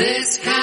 This kind